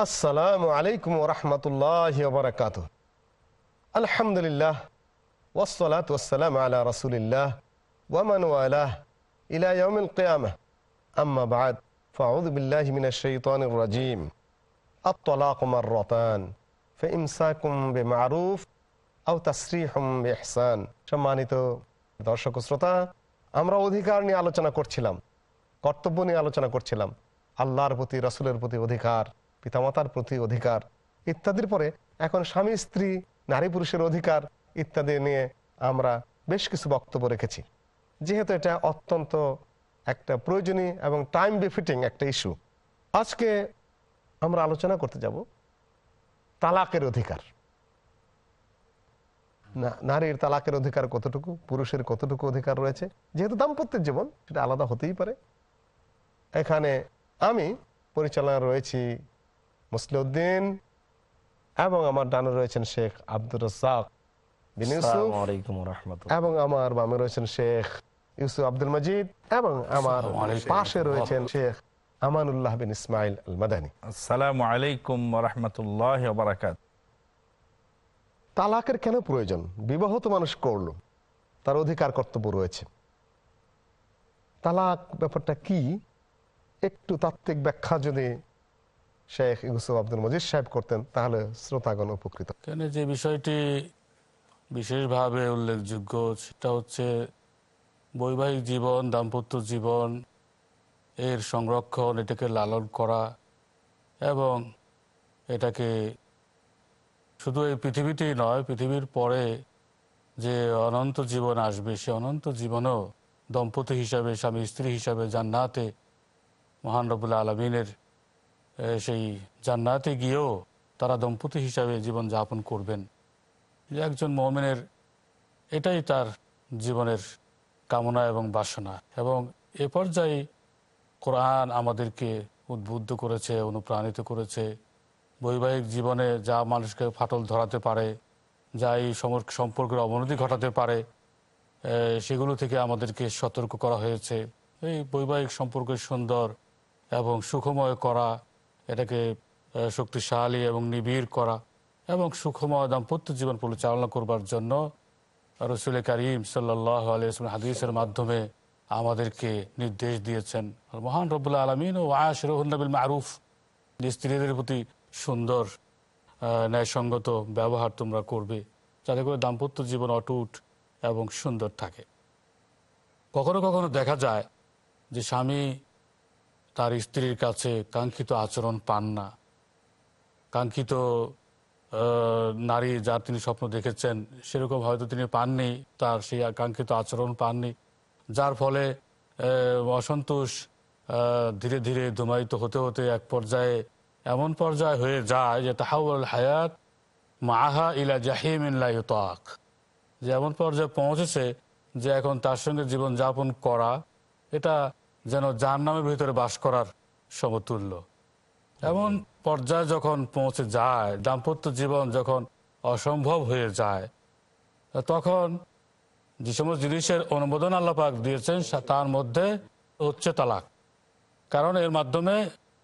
আসসালামু আলাইকুম রহমতুল্লাহ বরকাত আলহামদুলিল্লাহ ওসলাত ওসালাম আলা রসুলিল্লাহ ওয়ামান ওয়ালাহ ইলা ইয়াউমিল কিয়ামah। আম্মা বাদ, ফাউযু বিল্লাহি মিনাশ শাইতানির রাজীম। আত-তালাক মাররাতান, ফাইমসাকুম বিমারুফ আও তাসরিহুম বিইহসান। সম্মানিত দর্শক শ্রোতা, আমরা অধিকার নিয়ে আলোচনা করছিলাম, কর্তব্য নিয়ে আলোচনা করছিলাম, আল্লাহর প্রতি, রসুলের প্রতি অধিকার। পিতামাতার প্রতি অধিকার ইত্যাদির পরে এখন স্বামী, স্ত্রী, নারী পুরুষের অধিকার ইত্যাদি নিয়ে আমরা বেশ কিছু বক্তব্য রেখেছি। যেহেতু এটা অত্যন্ত একটা প্রয়োজনীয় এবং টাইম বিফিটিং একটা ইস্যু আজকে আমরা আলোচনা করতে যাব তালাকের অধিকার। নারীর তালাকের অধিকার কতটুকু, পুরুষের কতটুকু অধিকার রয়েছে? যেহেতু দাম্পত্যের জীবন, সেটা আলাদা হতেই পারে। এখানে আমি পরিচালনা রয়েছি মুসলিউদ্দিন এবং আমার ডানে রয়েছেন শেখ আব্দুর রাজ্জাক বিন ইউসুফ। এবং আমার বামে রয়েছেন শেখ ইউসুফ আব্দুল মজিদ এবং আমার পাশে রয়েছেন শেখ আমানুল্লাহ বিন ইসমাইল আল মাদানী আসসালামু আলাইকুম রহমতুল্লাহ বারাকাত তালাকের কেন প্রয়োজন? বিবাহ তো মানুষ করল তার অধিকার কর্তব্য রয়েছে। তালাক ব্যাপারটা কি? একটু তাত্ত্বিক ব্যাখ্যা যদি শেখ ইউসুফ আব্দুল মজিদ সাহেব করতেন, তাহলে শ্রোতাগণ উপকৃত। কেন যে বিষয়টি বিশেষভাবে উল্লেখযোগ্য, সেটা হচ্ছে বৈবাহিক জীবন, দাম্পত্য জীবন, এর সংরক্ষণ, এটাকে লালন করা এবং এটাকে শুধু এই পৃথিবীতেই নয়, পৃথিবীর পরে যে অনন্ত জীবন আসবে, সে অনন্ত জীবনেও দম্পতি হিসাবে, স্বামী স্ত্রী হিসাবে জান্নাতে মহান রবুল্লা আলমিনের সেই জান্নাতে গিয়েও তারা দম্পতি হিসাবে জীবন যাপন করবেন। একজন মমিনের এটাই তার জীবনের কামনা এবং বাসনা। এবং এ পর্যায়ে কোরআন আমাদেরকে উদ্বুদ্ধ করেছে, অনুপ্রাণিত করেছে। বৈবাহিক জীবনে যা মানুষকে ফাটল ধরাতে পারে, যা এই সম্পর্কের অবনতি ঘটাতে পারে সেগুলো থেকে আমাদেরকে সতর্ক করা হয়েছে। এই বৈবাহিক সম্পর্ক সুন্দর এবং সুখময় করা এটাকে শক্তিশালী এবং নিবিড় করা এবং সুখময় দাম্পত্য জীবন পরিচালনা করবার জন্য রসুল করিম সাল্লাহ আলিয়া হাদিসের মাধ্যমে আমাদেরকে নির্দেশ দিয়েছেন। মহান রবুল্লা আলমিন ও আশরহুল্নবিল মারুফ স্ত্রীদের প্রতি সুন্দর ন্যায়সঙ্গত ব্যবহার তোমরা করবে, যাতে করে দাম্পত্য জীবন অটুট এবং সুন্দর থাকে। কখনো কখনো দেখা যায় যে স্বামী তার স্ত্রীর কাছে কাঙ্ক্ষিত আচরণ পান না। কাঙ্ক্ষিত নারী যার তিনি স্বপ্ন দেখেছেন, সেরকম হয়তো তিনি পাননি, তার সেই কাঙ্ক্ষিত আচরণ পাননি। যার ফলে অসন্তোষ ধীরে ধীরে ধুমায়িত হতে হতে এক পর্যায়ে এমন পর্যায়ে হয়ে যায় যে তাহাউল হায়াত মাহা ইলা জাহিম ইনলাইতাক যে এমন পর্যায়ে পৌঁছেছে যে এখন তার সঙ্গে জীবন যাপন করা, এটা যেন যার নামের ভিতরে বাস করার সমতুল্য। এমন পর্যায়ে যখন পৌঁছে যায়, দাম্পত্য জীবন যখন অসম্ভব হয়ে যায়, তখন যে সমস্ত জিনিসের অনুমোদন আল্লাপাক দিয়েছেন তার মধ্যে হচ্ছে তালাক। কারণ এর মাধ্যমে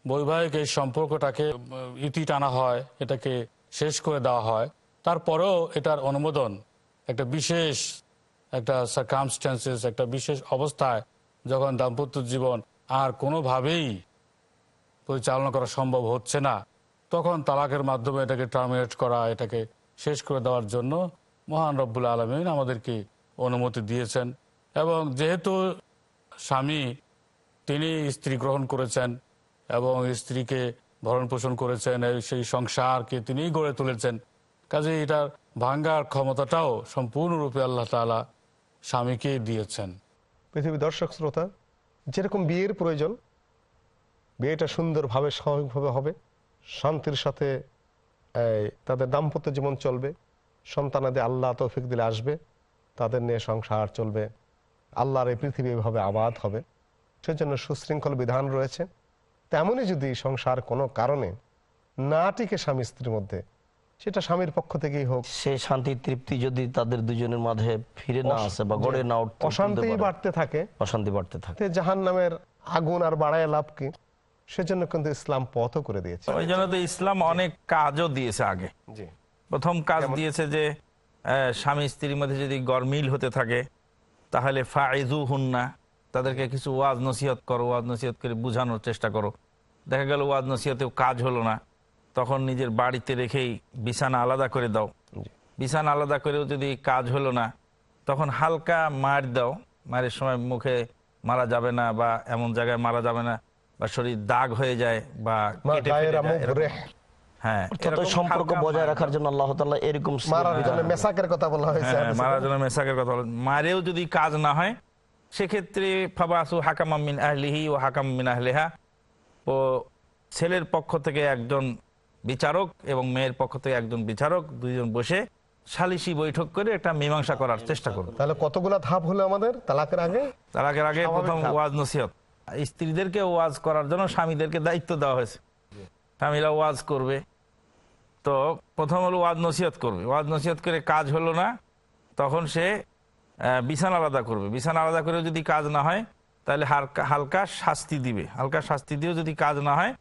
বৈবাহিক এই সম্পর্কটাকে ইতি টানা হয়, এটাকে শেষ করে দেওয়া হয়। তারপরেও এটার অনুমোদন একটা বিশেষ একটা সার্কামস্টেন্সেস একটা বিশেষ অবস্থায় যখন দাম্পত্য জীবন আর কোনোভাবেই পরিচালনা করা সম্ভব হচ্ছে না, তখন তালাকের মাধ্যমে এটাকে টার্মিনেট করা, এটাকে শেষ করে দেওয়ার জন্য মহান রব্বুল আলমিন আমাদেরকে অনুমতি দিয়েছেন। এবং যেহেতু স্বামী, তিনি স্ত্রী গ্রহণ করেছেন এবং স্ত্রীকে ভরণ পোষণ করেছেন সেই সংসারকে তিনি গড়ে তুলেছেন কাজে এটার ভাঙ্গার ক্ষমতাটাও সম্পূর্ণরূপে আল্লাহ তালা স্বামীকে দিয়েছেন। পৃথিবী দর্শক শ্রোতা, যেরকম বিয়ের প্রয়োজন, বিয়েটা সুন্দরভাবে, স্বাভাবিকভাবে হবে, শান্তির সাথে তাদের দাম্পত্য জীবন চলবে, সন্তানাদের আল্লাহ তৌফিক দিলে আসবে, তাদের নিয়ে সংসার চলবে, আল্লাহর এই পৃথিবী এভাবে আবাদ হবে, সেজন্য সুশৃঙ্খল বিধান রয়েছে। তেমনই যদি সংসার কোনো কারণে না টিকে স্বামী স্ত্রীর মধ্যে সেটা স্বামীর পক্ষ থেকেই হোক। সে শান্তি তৃপ্তি যদি তাদের দুজনের মাঝে ফিরে না আসে বা গড়ে না উঠতে অশান্তি বাড়তে থাকে। অশান্তি বাড়তে থাকে। জাহান নামের আগুন আর বাড়ায় লাভ কি? সেজন্য কিন্তু ইসলাম পথও করে দিয়েছে। ওই জন্য তো ইসলাম অনেক কাজও দিয়েছে আগে। জি। প্রথম কাজ দিয়েছে যে স্বামী স্ত্রীর মধ্যে যদি গরমিল হতে থাকে তাহলে ফাইজু হুন্না তাদেরকে কিছু ওয়াজ নসিহত করো ওয়াজ নসিহত করে বোঝানোর চেষ্টা করো। দেখা গেল ওয়াজ নসিহতেও কাজ হলো না। তখন নিজের বাড়িতে রেখেই বিছানা আলাদা করে দাও। বিছানা আলাদা করেও যদি কাজ হলো না তখন হালকা মার দাও। মারের সময় মুখে মারা যাবে না বা এমন জায়গায় মারা যাবে না বা শরীর দাগ হয়ে যায় বা। হ্যাঁ সম্পর্ক বজায় রাখার জন্য আল্লাহ এরকম মারার মেসাকের কথা বলা হয়েছে হ্যাঁ, মারার জন্য মেসাকের কথা বলে মারেও যদি কাজ না হয় সেক্ষেত্রে ফাবাসু হাকাম মিন আহলিহি ও হাকাম মিন আহলেহা। ও ছেলের পক্ষ থেকে একজন বিচারক এবং মেয়ের পক্ষ থেকে একজন বিচারক দুইজন বসে সালিশি বৈঠক করে একটা মীমাংসা করার চেষ্টা করবে তাহলে কতগুলা ধাপ হলো আমাদের? তালাকের আগে? তালাকের আগে প্রথম ওয়াজ নসিহত। স্ত্রীদেরকে ওয়াজ করার জন্য স্বামীদেরকে দায়িত্ব দেওয়া হয়েছে। স্বামীরা ওয়াজ করবে। তো প্রথম হলো ওয়াজ নসিহত করবে। ওয়াজ নসিহত করে কাজ হলো না তখন সে আহ, বিছানা আলাদা করবে। বিছানা আলাদা করে যদি কাজ না হয় তাহলে হালকা হালকা শাস্তি দিবে। হালকা শাস্তি দিয়েও যদি কাজ না হয়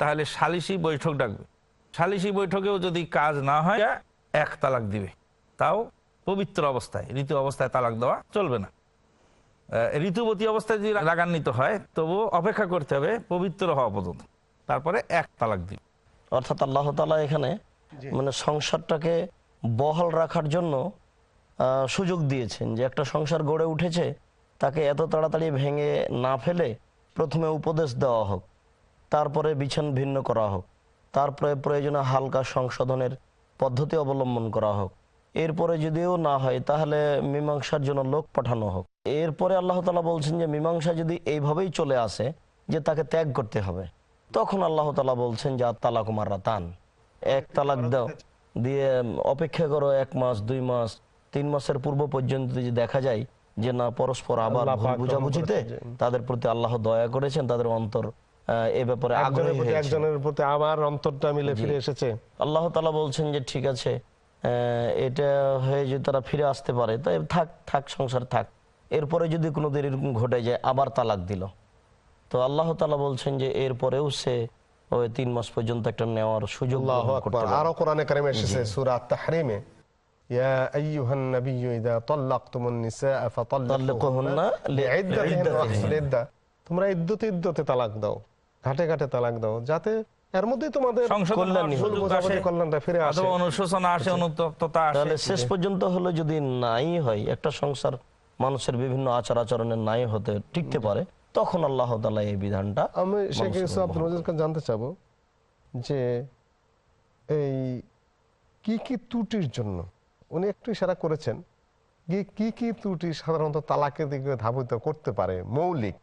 তাহলে সালিশি বৈঠক ডাকবে। সালিশি বৈঠকেও যদি কাজ না হয় এক তালাক দিবে। তাও পবিত্র অবস্থায় ঋতু অবস্থায় তালাক দেওয়া চলবে না। ঋতুবতী অবস্থায় যদি রাগান্বিত হয় তবু অপেক্ষা করতে হবে পবিত্র হওয়া পর্যন্ত। তারপরে এক তালাক দিবে। অর্থাৎ আল্লাহ তালা এখানে মানে সংসারটাকে বহাল রাখার জন্য সুযোগ দিয়েছেন যে একটা সংসার গড়ে উঠেছে তাকে এত তাড়াতাড়ি ভেঙে না ফেলে প্রথমে উপদেশ দেওয়া হোক তারপরে বিছান ভিন্ন করা হোক। তারপরে প্রয়োজনে হালকা সংশোধনের পদ্ধতি অবলম্বন করা হোক। এরপরে যদিও না হয় তাহলে মীমাংসার জন্য লোক পাঠানো হোক। এরপরে আল্লাহ তালা বলছেন যে মীমাংসা যদি এইভাবেই চলে আসে যে তাকে ত্যাগ করতে হবে তখন আল্লাহ তালা বলছেন যে আর তালাক মারা তান এক তালাক দাও। দিয়ে অপেক্ষা করো এক মাস দুই মাস তিন মাসের পূর্ব পর্যন্ত যদি দেখা যায় যে না পরস্পর আবার ভুল বুঝাবুঝিতে তাদের প্রতি আল্লাহ দয়া করেছেন তাদের অন্তর এ ব্যাপারে আগ্রহী হয়েছে। একজনের প্রতি আমার অন্তরটা মিলে ফিরে এসেছে। আল্লাহ তালা বলছেন যে ঠিক আছে এটা হয়ে যদি তারা ফিরে আসতে পারে থাক থাক সংসার থাক। এরপরে যদি কোনো দিন এরকম ঘটে যায় আবার তালাক দিল। তো আল্লাহ তালা বলছেন যে এরপরেও সে ওই তিন মাস পর্যন্ত একটা নেওয়ার সুযোগ। আরও কোরআনে কারিমে এসেছে সূরা তাহরিমে ইযা তাল্লাকতুমুন নিসাআ ফাতাল্লিকুহুন্না তাল্লিকুহুন্না লিইদ্দাতিহিন্না লিইদ্দাতিহিন্না। ওয়াহসুল তোমরা ইদ্দতে ইদ্দতে তালাক দাও। ঘাটে ঘাটে তালাক দাও যাতে এর মধ্যেই তোমাদের কল্যাণটা ফিরে আসে। অনুশোচনা আসে অনুতপ্ততা আসে তাহলে শেষ পর্যন্ত হলো যদি নাই হয় একটা সংসার মানুষের বিভিন্ন আচার আচরণের নাই হতে টিকতে পারে তখন আল্লাহ তালা এই বিধানটা আমি শেখ জানতে চাবো যে এই কি কি ত্রুটির জন্য উনি একটু ইশারা করেছেন যে কি কি ত্রুটি সাধারণত তালাকের দিকে ধাবিত করতে পারে মৌলিক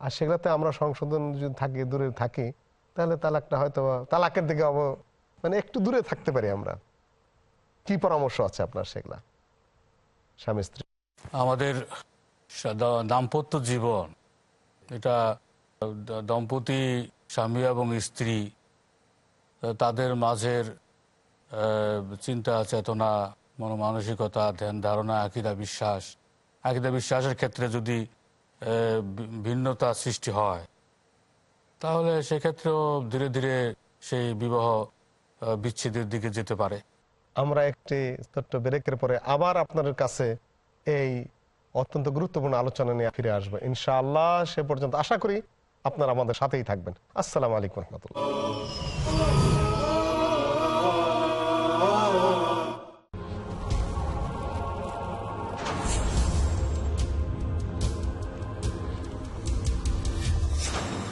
আর সেগুলোতে আমরা সংশোধন যদি থাকি, দূরে থাকি, তাহলে তালাকটা হয়তো তালাকের দিকে অব- মানে একটু দূরে থাকতে পারি আমরা। কি পরামর্শ আছে আপনার সেগুলা? স্বামী, স্ত্রী। আমাদের দাম্পত্য জীবন, এটা দম্পতি স্বামী এবং স্ত্রী, তাদের মাঝের চিন্তা, চেতনা, মনমানসিকতা, ধ্যান, ধারণা, আকিদা, বিশ্বাস। আকিদা, বিশ্বাসের ক্ষেত্রে যদি ভিন্নতা সৃষ্টি হয়। তাহলে সেক্ষেত্রেও ধীরে ধীরে সেই বিবাহ বিচ্ছেদের দিকে যেতে পারে। আমরা একটি ছোট্ট ব্রেকের পরে আবার আপনাদের কাছে এই অত্যন্ত গুরুত্বপূর্ণ আলোচনা নিয়ে ফিরে আসব। ইনশাআল্লাহ সে পর্যন্ত আশা করি আপনারা আমাদের সাথেই থাকবেন। আসসালামু আলাইকুম রহমতুল্লাহ।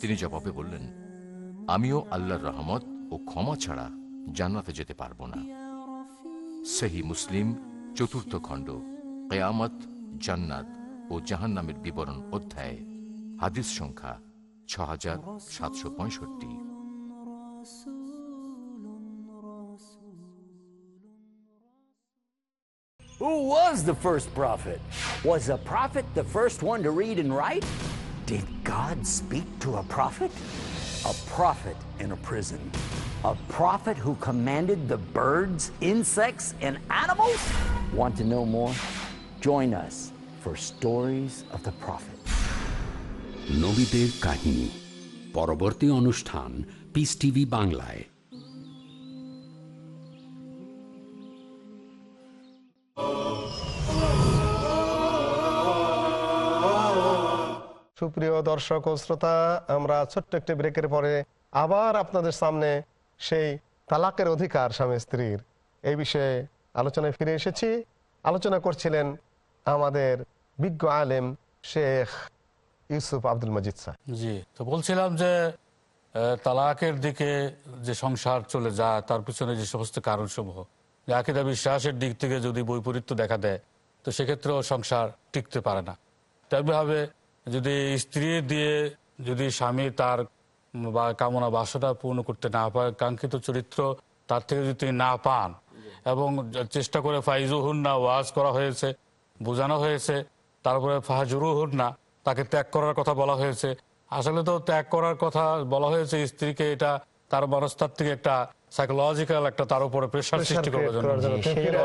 তিনি জবাবে বললেন, আমিও আল্লাহর রহমত ও ক্ষমা ছাড়া জান্নাতে যেতে পারব না সেহি মুসলিম, চতুর্থ খণ্ড, কেয়ামত, জান্নাত ও জাহান্নামের বিবরণ অধ্যায়, হাদিস সংখ্যা ছ হাজার সাতশো পঁয়ষট্টি Who was the first prophet? Was a prophet the first one to read and write? Did God speak to a prophet? A prophet in a prison. A prophet who commanded the birds, insects, and animals? Want to know more? Join us for Stories of the Prophet. নবীদের কাহিনী পরবর্তী অনুষ্ঠান piece TV বাংলায় সুপ্রিয় দর্শক ও শ্রোতা, আমরা ছোট্ট একটি ব্রেকের পরে আবার আপনাদের সামনে সেই তালাকের অধিকার স্বামী স্ত্রীর। এই বিষয়ে আলোচনায় ফিরে এসেছি। আলোচনা করছিলেন আমাদের বিজ্ঞ আলেম শেখ ইউসুফ আব্দুল মজিদ সাহ জি, তো বলছিলাম যে তালাকের দিকে যে সংসার চলে যায়, তার পিছনে যে সমস্ত কারণ সমূহ আকিদা বিশ্বাসের দিক থেকে যদি বৈপরীত্য দেখা দেয়, তো সেক্ষেত্রেও সংসার টিকতে পারে না। তেমনিভাবে যদি স্ত্রী দিয়ে যদি স্বামী তার বা কামনা বাসনা পূর্ণ করতে না পারে কাঙ্ক্ষিত চরিত্র তার থেকে যদি তিনি না পান এবং চেষ্টা করে ফাইজুহুন না ওয়াজ করা হয়েছে বোঝানো হয়েছে তারপরে ফাহাজুরুহুন না তাকে ত্যাগ করার কথা বলা হয়েছে। আসলে তো ত্যাগ করার কথা বলা হয়েছে স্ত্রীকে এটা তার মনস্তাত্ত্বিক একটা সাইকোলজিক্যাল একটা তার উপরে প্রেশার সৃষ্টি করার জন্য।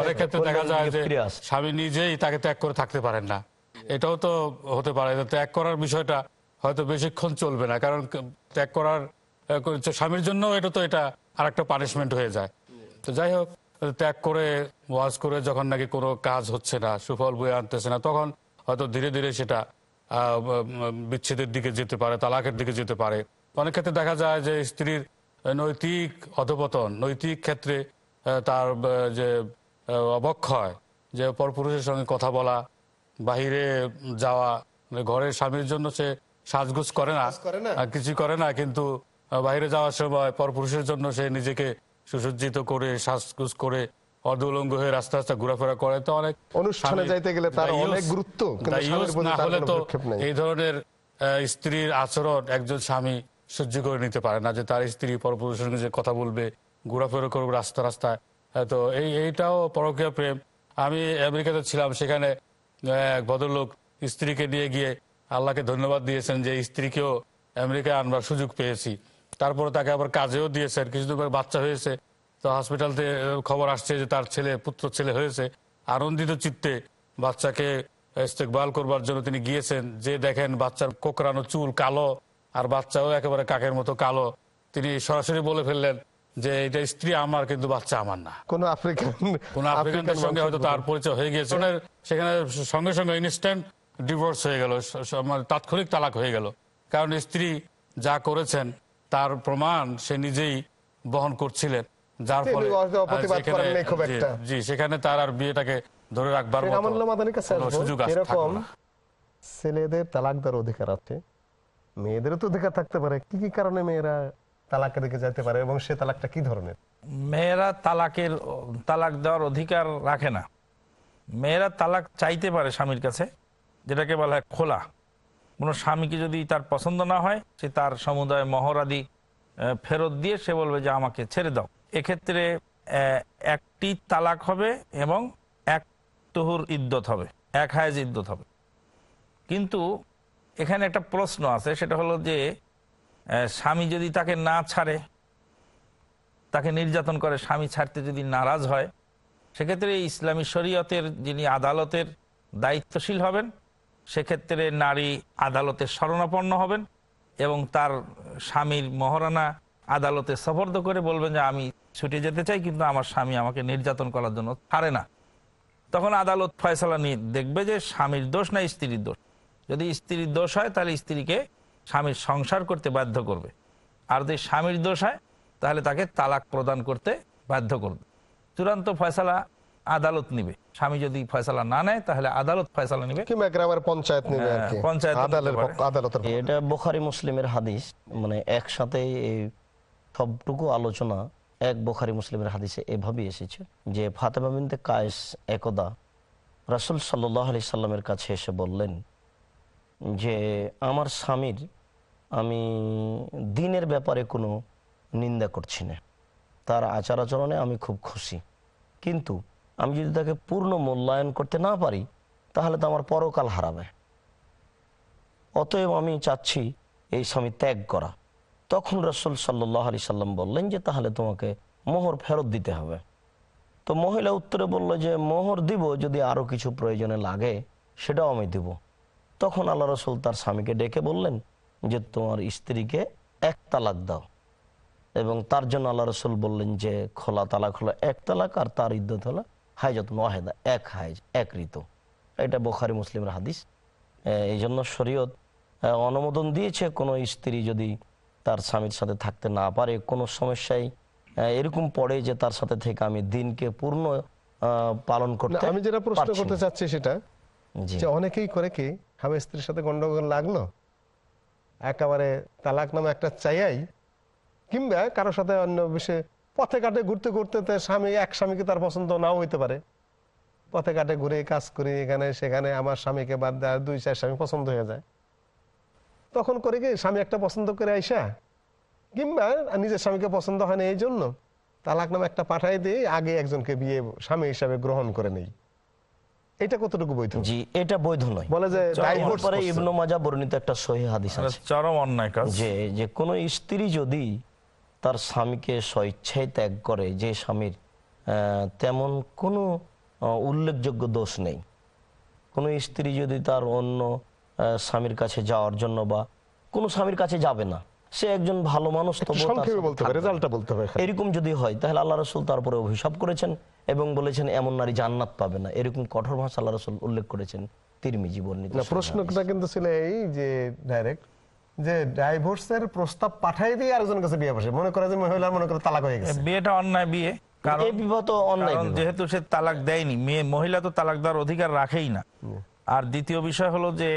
অনেক ক্ষেত্রে দেখা যায় যে স্বামী নিজেই তাকে ত্যাগ করে থাকতে পারেন না। এটাও তো হতে পারে ত্যাগ করার বিষয়টা হয়তো বেশিক্ষণ চলবে না কারণ ত্যাগ করার স্বামীর জন্য এটা তো এটা আর একটা পানিশমেন্ট হয়ে যায়। তো যাই হোক ত্যাগ করে ওয়াজ করে যখন নাকি কোনো কাজ হচ্ছে না সুফল বয়ে আনতেছে না তখন হয়তো ধীরে ধীরে সেটা বিচ্ছেদের দিকে যেতে পারে তালাকের দিকে যেতে পারে। অনেক ক্ষেত্রে দেখা যায় যে স্ত্রীর নৈতিক অধপতন নৈতিক ক্ষেত্রে তার যে অবক্ষয় যে পরপুরুষের সঙ্গে কথা বলা বাহিরে যাওয়া ঘরের স্বামীর জন্য সে সাজগুজ করে না। কিছু করে না কিন্তু বাইরে যাওয়ার সময় পরপুরুষের জন্য সে নিজেকে সুসজ্জিত করে শ্বাসগুজ করে অর্ধউলঙ্গ হয়ে রাস্তা রাস্তা ঘোরাফেরা করে। তো অনেক অনুষ্ঠানে যাইতে গেলে তার অনেক গুরুত্ব, না হলে তো এই ধরনের স্ত্রীর আচরণ একজন স্বামী সহ্য করে নিতে পারে না যে তার স্ত্রী পরপুরুষের সঙ্গে যে কথা বলবে ঘোরাফেরা করবে রাস্তা রাস্তায়। তো এই এইটাও পরকীয় প্রেম। আমি আমেরিকাতে ছিলাম সেখানে এক ভদ্রলোক স্ত্রীকে নিয়ে গিয়ে আল্লাহকে ধন্যবাদ দিয়েছেন যে স্ত্রীকেও আমেরিকায় আনবার সুযোগ পেয়েছি। তারপরে তাকে আবার কাজেও দিয়েছেন কিছুদিন পর বাচ্চা হয়েছে। তো হসপিটাল থেকে খবর আসছে যে তার ছেলে, পুত্র ছেলে হয়েছে। আনন্দিত চিত্তে বাচ্চাকে ইস্তেকবাল করবার জন্য তিনি গিয়েছেন। যে দেখেন বাচ্চার কোকরানো চুল কালো আর বাচ্চাও একেবারে কাকের মতো কালো। তিনি সরাসরি বলে ফেললেন যে এটা স্ত্রী আমার কিন্তু বাচ্চা আমার না। কোন আফ্রিকান কোন আফ্রিকানদের সঙ্গে হয়তো তার পরিচয় হয়ে গিয়েছে। সেখানে সঙ্গে সঙ্গে ইনস্ট্যান্ট ডিভোর্স হয়ে গেল মানে তাৎক্ষণিক তালাক হয়ে গেল। কারণ স্ত্রী যা করেছেন তার প্রমাণ সে নিজেই বহন করছিলেন। যার ফলে জি, সেখানে তার আর বিয়েটাকে ধরে রাখবার। সুযোগ এরকম। ছেলেদের তালাক দেওয়ার অধিকার আছে। মেয়েদেরও তো অধিকার থাকতে পারে। কি কি কারণে মেয়েরা তালাকের দিকে যেতে পারে এবং সে তালাকটা কি ধরনের? মেয়েরা তালাকের তালাক দেওয়ার অধিকার রাখে না। মেয়েরা তালাক চাইতে পারে স্বামীর কাছে, যেটাকে বলা হয় খোলা। কোনো স্বামীকে যদি তার পছন্দ না হয়, সে তার সমুদায় মহরাদি ফেরত দিয়ে সে বলবে যে আমাকে ছেড়ে দাও। এক্ষেত্রে একটি তালাক হবে এবং এক তহুর ইদ্যত হবে, এক হায়েজ ইদ্যত হবে। কিন্তু এখানে একটা প্রশ্ন আছে, সেটা হলো যে স্বামী যদি তাকে না ছাড়ে, তাকে নির্যাতন করে, স্বামী ছাড়তে যদি নারাজ হয়, সেক্ষেত্রে ইসলামী শরীয়তের যিনি আদালতের দায়িত্বশীল হবেন, সেক্ষেত্রে নারী আদালতের শরণাপন্ন হবেন এবং তার স্বামীর মহারানা আদালতে সফর্দ করে বলবেন যে, আমি ছুটে যেতে চাই, কিন্তু আমার স্বামী আমাকে নির্যাতন করার জন্য ছাড়ে না। তখন আদালত ফয়সলা নিয়ে দেখবে যে, স্বামীর দোষ না স্ত্রীর দোষ? যদি স্ত্রীর দোষ হয়, তাহলে স্ত্রীকে স্বামীর সংসার করতে বাধ্য করবে। আর যদি স্বামীর দোষ হয় তাহলে তাকে তালাক প্রদান করতে বাধ্য করবে। চূড়ান্ত ফয়সালা আদালত নিবে। স্বামী যদি ফয়সালা না নেয় তাহলে আদালত ফয়সালা নিবে। কিংবা গ্রামের পঞ্চায়েত নিবে আর কি। হ্যাঁ, পঞ্চায়েত আদালতের এটা বোখারি মুসলিমের হাদিস। মানে একসাথে এই সবটুকু আলোচনা এক বোখারি মুসলিমের হাদিসে এভাবেই এসেছে যে ফাতেমা বিনতে কায়েস একদা রাসুল সাল্লাহ আলি সাল্লামের কাছে এসে বললেন যে আমার স্বামীর আমি দিনের ব্যাপারে কোনো নিন্দা করছি না। তার আচার আচরণে আমি খুব খুশি। কিন্তু আমি যদি তাকে পূর্ণ মূল্যায়ন করতে না পারি, তাহলে তো আমার পরকাল হারাবে। অতএব আমি চাচ্ছি এই স্বামী ত্যাগ করা। তখন রসুল সাল্লাহ আলি সাল্লাম বললেন যে, তাহলে তোমাকে মোহর ফেরত দিতে হবে। তো মহিলা উত্তরে বলল যে, মোহর দিব যদি আরও কিছু প্রয়োজনে লাগে, সেটাও আমি দিব। তখন আল্লাহ রসুল তার স্বামীকে ডেকে বললেন যে তোমার স্ত্রীকে এক তালাক দাও। এবং তার জন্য আল্লাহ রসুল বললেন যে খোলা তালাক হলো এক তালাক আর তার ইদ্যত হলো হাইজত ওয়াহেদা এক হাইজ এক ঋতু। এটা বোখারি মুসলিমের হাদিস। এই জন্য শরীয়ত অনুমোদন দিয়েছে কোনো স্ত্রী যদি তার স্বামীর সাথে থাকতে না পারে কোনো সমস্যায়। এরকম পড়ে যে তার সাথে থেকে আমি দিনকে পূর্ণ পালন করতে আমি যেটা প্রশ্ন করতে চাচ্ছি সেটা। যে অনেকেই করে কি স্বামী স্ত্রীর সাথে গন্ডগোল লাগল? একেবারে তালাক নামে একটা চাইয়াই, কিংবা কারোর সাথে অন্য বিষয়ে পথে ঘাটে ঘুরতে ঘুরতে স্বামী, এক স্বামীকে তার পছন্দ নাও হইতে পারে। পথে ঘাটে ঘুরে কাজ করি, এখানে সেখানে আমার স্বামীকে বাদ আর দুই, চার স্বামী পছন্দ হয়ে যায়। তখন করে কি স্বামী একটা পছন্দ করে আইসা? কিংবা নিজের স্বামীকে পছন্দ হয় না এই জন্য তালাক নামে একটা পাঠাই দিয়ে আগে একজনকে বিয়ে স্বামী হিসাবে গ্রহণ করে নেই। এটা কতটুকু বৈধ? জি এটা বৈধ নয়। বলে যে divorce পরে ইবনু মাজা বর্ণিত একটা সহি হাদিস আছে। চরম অন্যায় কাজ। যে যে কোনো স্ত্রী যদি তার স্বামীকে স্বইচ্ছায় ত্যাগ করে যে স্বামীর তেমন কোনো আহ, উল্লেখযোগ্য দোষ নেই। কোনো স্ত্রী যদি তার অন্য আহ, স্বামীর কাছে যাওয়ার জন্য বা কোনো স্বামীর কাছে যাবে না সে একজন ভালো মানুষ এরকম যদি হয় তাহলে আল্লাহ রসুল তারপরে অভিশাপ করেছেন। এবং বলেছেন এমন নারী জান্নাত পাবে না। এরকম কঠোর ভাষা আল্লাহ রসুল উল্লেখ করেছেন তিরমিজি বর্ণিত প্রশ্নটা কিন্তু ছিল এই যে ডাইরেক্ট যে ডাইভোর্সের প্রস্তাব পাঠাই দিয়ে আরেকজনের কাছে বিয়ে বসে। মনে করে যে মহিলা মনে করে তালাক হয়ে গেছে। বিয়েটা অন্যায় বিয়ে। কারণ এই বিবাহ তো অন্যায় যেহেতু সে তালাক দেয়নি মেয়ে মহিলা তো তালাক দেওয়ার অধিকার রাখেই না। আর দ্বিতীয় বিষয় হলো যে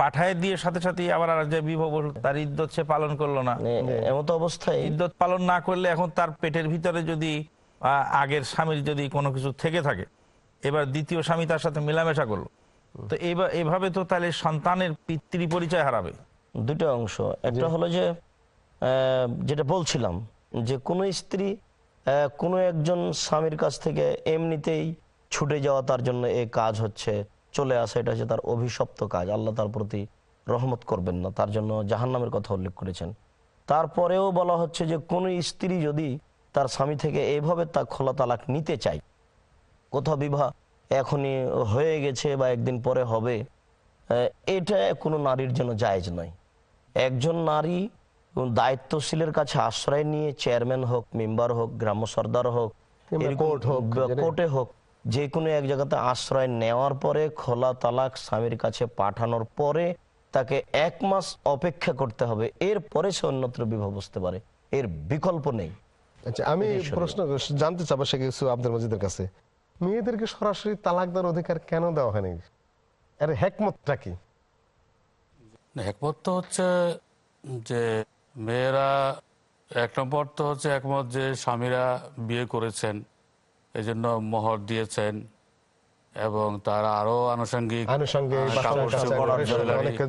পাঠায় দিয়ে সাথে সাথে আবার আর যে বিবাহ তার ইদ্যত সে পালন করল না। মানে এমত অবস্থায় ইদ্যত পালন না করলে এখন তার পেটের ভিতরে যদি আগের স্বামীর যদি কোনো কিছু থেকে থাকে এবার দ্বিতীয় স্বামী তার সাথে মেলামেশা করল। তো এবার এভাবে তো তাহলে সন্তানের পিতৃ পরিচয় হারাবে। দুটো অংশ। একটা হলো যে যেটা বলছিলাম যে কোনো স্ত্রী কোনো একজন স্বামীর কাছ থেকে এমনিতেই ছুটে যাওয়া তার জন্য এ কাজ হচ্ছে চলে আসা এটা হচ্ছে তার অভিশপ্ত কাজ। আল্লাহ তার প্রতি রহমত করবেন না তার জন্য জাহান্নামের কথা উল্লেখ করেছেন। তারপরেও বলা হচ্ছে যে কোনো স্ত্রী যদি তার স্বামী থেকে এইভাবে তা খোলা তালাক নিতে চাই। কোথাও বিবাহ এখনই হয়ে গেছে বা একদিন পরে হবে এটা কোনো নারীর জন্য জায়েজ নয়। একজন নারী দায়িত্বশীলের কাছে আশ্রয় নিয়ে চেয়ারম্যান হোক মেম্বার হোক গ্রাম্য সর্দার হোক, কোর্টে হোক যে কোনো এক জায়গাতে আশ্রয় নেওয়ার পরে খোলা তালাক স্বামীর কাছে পাঠানোর পরে তাকে এক মাস অপেক্ষা করতে হবে। এরপরে সে অন্যত্র বিবাহ বসতে পারে। এর বিকল্প নেই। আচ্ছা আমি প্রশ্ন জানতে চাবো সে কিছু আব্দুল মজিদের কাছে। মেয়েদেরকে সরাসরি তালাক দেওয়ার অধিকার কেন দেওয়া হয়নি? এর হেকমতটা কি? একমত তো হচ্ছে যে মেয়েরা এক নম্বর তো হচ্ছে একমত যে স্বামীরা বিয়ে করেছেন এই জন্য মোহর দিয়েছেন এবং তারা আরও আনুষঙ্গিক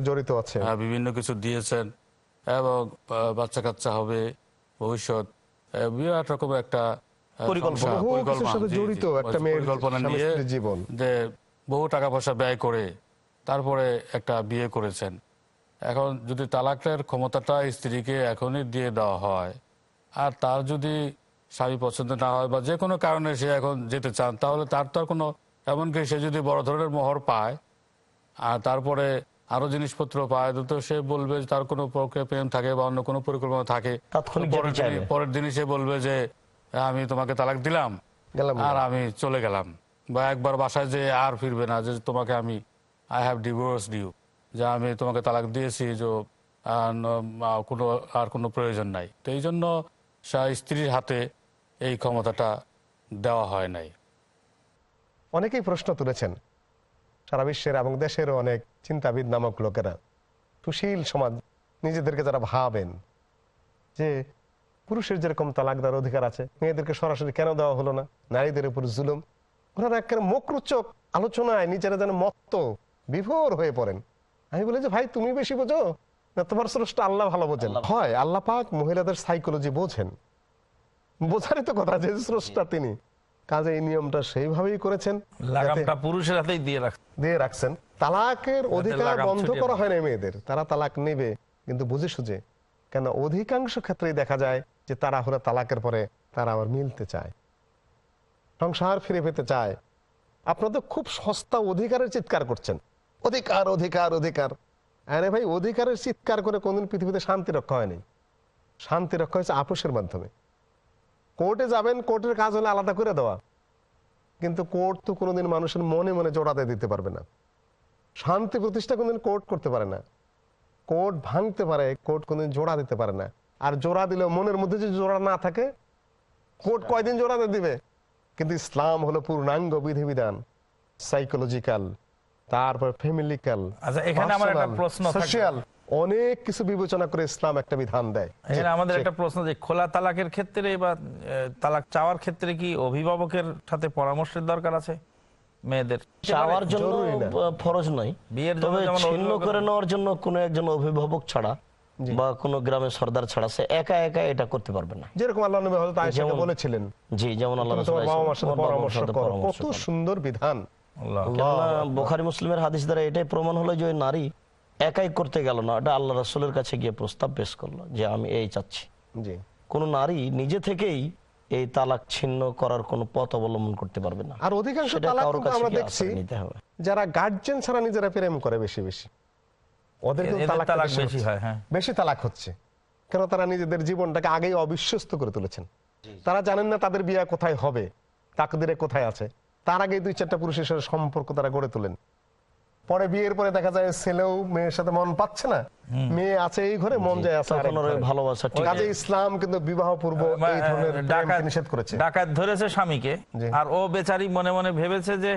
জড়িত আছে। বিভিন্ন কিছু দিয়েছেন এবং বাচ্চা কাচ্চা হবে ভবিষ্যৎ। বিরাট রকমের একটা পরিকল্পনা। সংসার, বহু কিছুর পরিকল্পনা, সাথে জি, জি, জড়িত একটা মেয়ের পরিকল্পনা স্বামী নিয়ে জীবন। যে বহু টাকা পয়সা ব্যয় করে তারপরে একটা বিয়ে করেছেন এখন যদি তালাকের ক্ষমতাটা স্ত্রীকে এখনই দিয়ে দেওয়া হয় আর তার যদি স্বামী পছন্দ না হয় বা যে কোনো কারণে সে এখন যেতে চান তাহলে তার তো আর কোনো এমনকি সে যদি বড় ধরনের মোহর পায় আর তারপরে আরও জিনিসপত্র পায় তো সে বলবে তার কোনো প্রেম থাকে বা অন্য কোনো পরিকল্পনা থাকে। পরের দিনই- সে বলবে যে আমি তোমাকে তালাক দিলাম আর আমি চলে গেলাম। বা একবার বাসায় যে আর ফিরবে না যে তোমাকে আমি আই হ্যাভ ডিভোর্স ডিউ যে আমি তোমাকে তালাক দিয়েছি যে কোনো আর কোনো প্রয়োজন নাই। তো এই জন্য স্ত্রীর হাতে এই ক্ষমতাটা দেওয়া হয় নাই। অনেকেই প্রশ্ন তুলেছেন সারা বিশ্বের এবং দেশেরও অনেক চিন্তাবিদ নামক লোকেরা। সুশীল সমাজ নিজেদেরকে যারা ভাবেন যে পুরুষের যেরকম তালাক দেওয়ার অধিকার আছে মেয়েদেরকে সরাসরি কেন দেওয়া হলো না? নারীদের উপর জুলুম। ওনারা একেবারে মকরুচক আলোচনায় নিজেরা যেন মত্ত বিভোর হয়ে পড়েন। আমি বলি যে ভাই তুমি বেশি বোঝো? না তোমার স্রষ্টা আল্লাহ ভালো বোঝেন। হয় আল্লাহ পাক মহিলাদের সাইকোলজি বোঝেন। বোঝারই তো কথা যে স্রষ্টা তিনি। কাজে এই নিয়মটা সেইভাবেই করেছেন লাগামটা পুরুষের হাতেই দিয়ে রাখ দিয়ে রাখছেন। তালাকের অধিকার বন্ধ করা হয় না মেয়েদের। তারা তালাক নেবে কিন্তু বুঝে সুঝে কেন অধিকাংশ ক্ষেত্রেই দেখা যায় যে তারা হলো তালাকের পরে তারা আবার মিলতে চায় সংসার ফিরে পেতে চায়। আপনারা তো খুব সস্তা অধিকারের চিৎকার করছেন। অধিকার অধিকার অধিকার। আরে ভাই অধিকারের চিৎকার করে কোনদিন পৃথিবীতে শান্তি রক্ষা হয়নি। শান্তি রক্ষা হয়েছে আপোষের মাধ্যমে। কোর্টে যাবেন কোর্টের কাজ হলে আলাদা করে দেওয়া। কিন্তু কোর্ট তো কোনোদিন মানুষের মনে মনে জোড়াতে দিতে পারবে না। শান্তি প্রতিষ্ঠা কোনদিন কোর্ট করতে পারে না। কোর্ট ভাঙতে পারে কোর্ট কোনদিন জোড়া দিতে পারে না। আর জোড়া দিলেও মনের মধ্যে যদি জোড়া না থাকে কোর্ট কয়দিন জোড়াতে দিবে? কিন্তু ইসলাম হলো পূর্ণাঙ্গ বিধিবিধান সাইকোলজিক্যাল তারপর ফ্যামিলিক্যাল আচ্ছা, এখানে আমার একটা প্রশ্ন। সোশ্যাল অনেক কিছু বিবেচনা করে ইসলাম একটা বিধান দেয়। এখানে আমাদের একটা প্রশ্ন যে খোলা তালাকের ক্ষেত্রে বা তালাক চাওয়ার ক্ষেত্রে কি অভিভাবকের সাথে পরামর্শের দরকার আছে মেয়েদের? চাওয়ার জন্য জরুরি না। আহ, ফরজ নয় তবে ছিন্ন করে নেওয়ার জন্য কোনো একজন অভিভাবক ছাড়া বা কোনো গ্রামের সর্দার ছাড়া সে একা একা এটা করতে পারবে না। যেরকম আল্লাহ নবী হযরত বলেছিলেন জি যেমন আল্লাহ রাসূল পরামর্শ কত সুন্দর বিধান। আল্লাহ। কেননা বোখারি মুসলিমের হাদিস দ্বারা এটাই প্রমাণ হলো যে নারী একাই করতে গেল না এটা আল্লাহ রাসূলের কাছে গিয়ে প্রস্তাব পেশ করল যে আমি এই চাচ্ছি। জি। কোন নারী নিজে থেকেই এই তালাক ছিন্ন করার কোনো পথ অবলম্বন করতে পারবে না। আর অধিকাংশ তালাক আমরা দেখছি যারা গার্জেন ছাড়া নিজেরা প্রেম করে বেশি বেশি। ওদের তালাক বেশি বেশি হয়, হ্যাঁ। বেশি তালাক হচ্ছে। কেন তারা নিজেদের জীবনটাকে আগেই অবিশ্বস্ত করে তুলেছেন? তারা জানেন না তাদের বিয়ে কোথায় হবে তাকদিরে কোথায় আছে। তার আগে দুই চারটা পুরুষের সাথে সম্পর্ক তারা গড়ে তোলেন। পরে বিয়ের পরে দেখা যায় ছেলেও মেয়ের সাথে মন পাচ্ছে না। মেয়ে আছে এই ঘরে মন যায় আছে। ভালোবাসা ঠিক কাজে ইসলাম কিন্তু বিবাহ পূর্ব এই ধরনের নিষেধ করেছে। ডাকাত ধরেছে স্বামীকে আর ও বেচারি মনে মনে ভেবেছে যে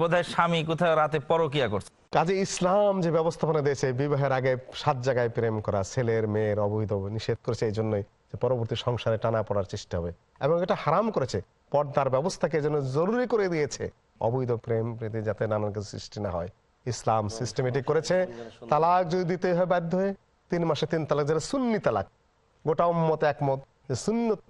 বোধ হয় স্বামী কোথাও রাতে পরকিয়া করছে। কাজে ইসলাম যে ব্যবস্থাপনা দিয়েছে বিবাহের আগে সাত জায়গায় প্রেম করা ছেলের মেয়ের অবৈধ নিষেধ করেছে এই জন্যই যে পরবর্তী সংসারে টানা পড়ার চেষ্টা হবে। এবং এটা হারাম করেছে পর্দার ব্যবস্থাকে যেন জরুরি করে দিয়েছে অবৈধ প্রেম প্রীতি যাতে নানান কিছু সৃষ্টি না হয়। ইসলাম সিস্টেমেটিক করেছে। তালাক যদি দিতে হয় বাধ্য হয়ে, তিন মাসে তিন তালাক যেটা সুন্নি তালাক, গোটা উম্মত একমত যে সুন্নত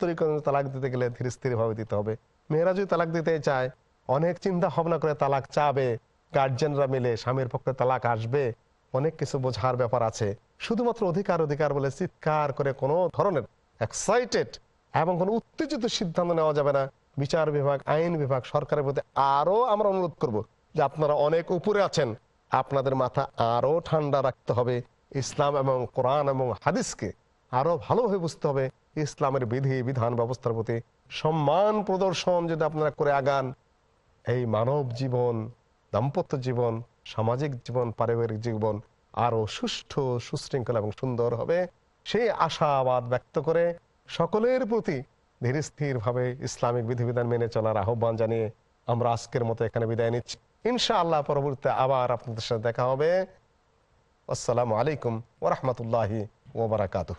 তালাক দিতে গেলে ধীরে স্থির ভাবে দিতে হবে। মেয়েরা যদি তালাক দিতে চায়, অনেক চিন্তা ভাবনা করে তালাক চাবে গার্জেনরা মিলে স্বামীর পক্ষে তালাক আসবে, অনেক কিছু বোঝার ব্যাপার আছে। শুধুমাত্র অধিকার অধিকার বলে চিৎকার করে কোনো ধরনের এক্সাইটেড এবং কোনো উত্তেজিত সিদ্ধান্ত নেওয়া যাবে না। বিচার বিভাগ, আইন বিভাগ, সরকারের প্রতি আরও আমরা অনুরোধ করব যে আপনারা অনেক উপরে আছেন আপনাদের মাথা আরও ঠান্ডা রাখতে হবে। ইসলাম এবং কোরআন এবং হাদিসকে আরও ভালোভাবে বুঝতে হবে। ইসলামের বিধি, বিধান, ব্যবস্থার প্রতি সম্মান প্রদর্শন যদি আপনারা করে আগান, এই মানব জীবন, দাম্পত্য জীবন, সামাজিক জীবন, পারিবারিক জীবন আরও সুষ্ঠু, সুশৃঙ্খল এবং সুন্দর হবে। সেই আশাবাদ ব্যক্ত করে সকলের প্রতি ধীর স্থির ভাবে ইসলামিক বিধিবিধান মেনে চলার আহ্বান জানিয়ে আমরা আজকের মতো এখানে বিদায় নিচ্ছি। ইনশাআল্লাহ পরবর্তীতে আবার আপনাদের সাথে দেখা হবে। আসসালামু আলাইকুম ওরহমতুল্লাহি ওবরাকাতুহ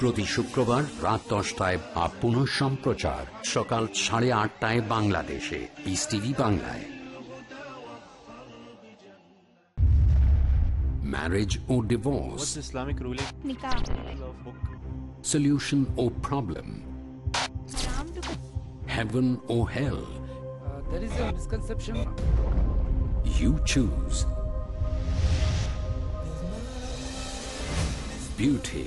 প্রতি শুক্রবার রাত দশটায় বা পুনঃ সম্প্রচার সকাল সাড়ে আটটায় বাংলাদেশে পিস টিভি বাংলায় marriage O divorce Islamic ruling? solution or problem heaven or hell there is a misconception. You choose. Beauty,